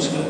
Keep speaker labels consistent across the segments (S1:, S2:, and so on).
S1: Polska.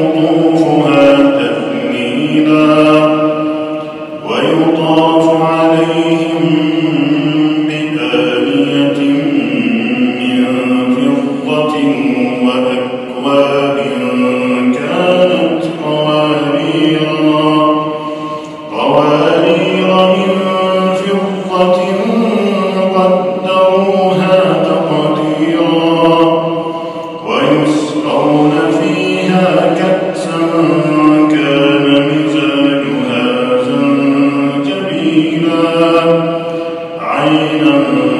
S1: Amen. I